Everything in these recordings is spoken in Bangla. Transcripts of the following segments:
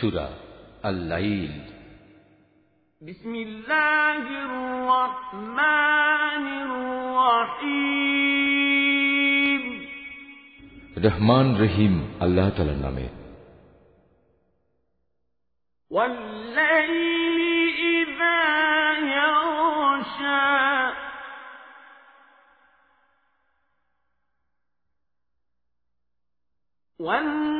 سورة الليل بسم الله الرحمن الرحيم রহমান رحيم الله تعالى نامه والليل إذا يغشى والنهار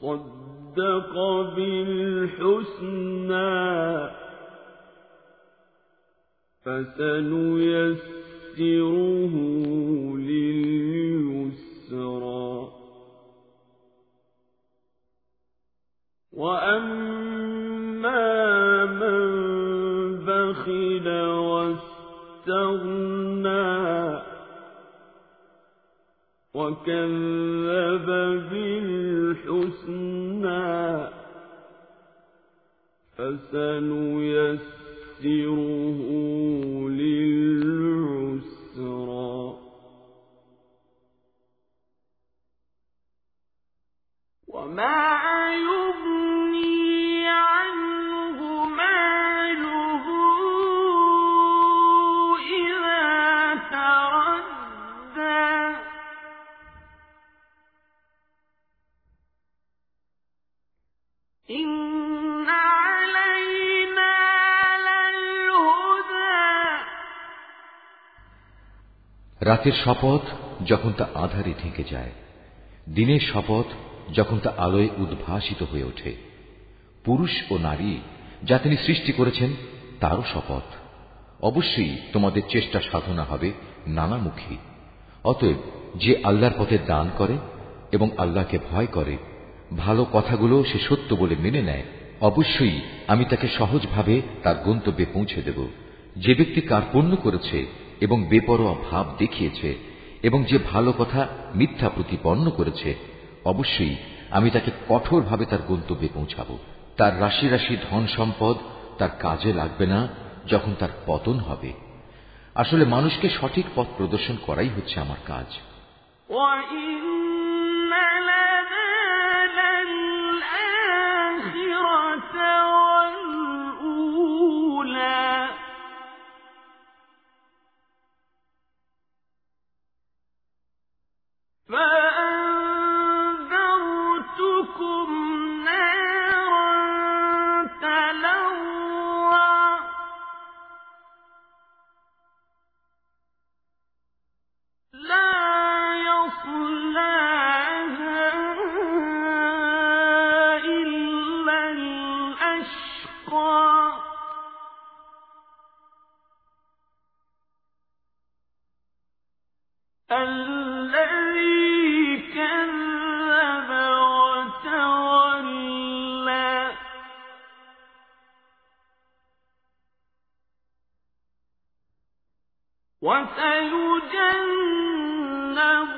صدق بالحسنى فسنيسره لليسرى وأما من بخل واستغنى وكذب بالحسنى فسنيسره للعسرى রাতের শপথ যখন তা আধারে ঢেকে যায় দিনের শপথ যখন তা আলোয় উদ্ভাসিত হয়ে ওঠে পুরুষ ও নারী যা তিনি সৃষ্টি করেছেন তারও শপথ অবশ্যই তোমাদের চেষ্টা সাধনা হবে নানামুখী অতএব যে আল্লাহর পথে দান করে এবং আল্লাহকে ভয় করে ভালো কথাগুলো সে সত্য বলে মেনে নেয় অবশ্যই আমি তাকে সহজভাবে তার গন্তব্যে পৌঁছে দেব যে ব্যক্তি কার্পণ্য করেছে এবং বেপরোয়া ভাব দেখিয়েছে এবং যে ভালো কথা মিথ্যা প্রতিপন্ন করেছে অবশ্যই আমি তাকে কঠোরভাবে তার গন্তব্যে পৌঁছাব তার রাশি রাশি ধন সম্পদ তার কাজে লাগবে না যখন তার পতন হবে আসলে মানুষকে সঠিক পথ প্রদর্শন করাই হচ্ছে আমার কাজ ইন্না লা وسيجنب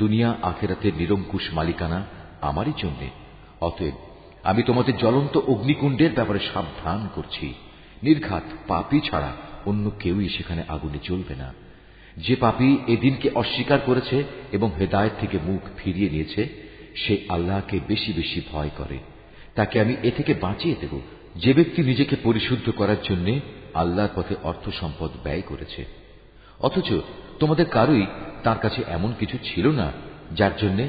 দুনিয়া আখেরাতের নিরঙ্কুশ মালিকানা আমারই জন্যে অতএব আমি তোমাদের জ্বলন্ত অগ্নিকুণ্ডের ব্যাপারে সাবধান করছি নির্ঘাত পাপি ছাড়া অন্য কেউই সেখানে আগুনে চলবে না যে পাপি এদিনকে অস্বীকার করেছে এবং হেদায়ত থেকে মুখ ফিরিয়ে নিয়েছে সে আল্লাহকে বেশি বেশি ভয় করে তাকে আমি এ থেকে বাঁচিয়ে দেব যে ব্যক্তি নিজেকে পরিশুদ্ধ করার জন্যে আল্লাহর পথে অর্থ সম্পদ ব্যয় করেছে অথচ তোমাদের কারুই তার কাছে এমন কিছু ছিল না যার জন্যে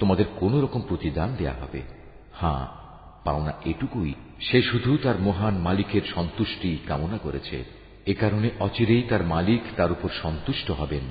তোমাদের কোন রকম প্রতিদান দেয়া হবে হ্যাঁ পাওনা এটুকুই সে শুধু তার মহান মালিকের সন্তুষ্টি কামনা করেছে এ কারণে অচিরেই তার মালিক তার উপর সন্তুষ্ট হবেন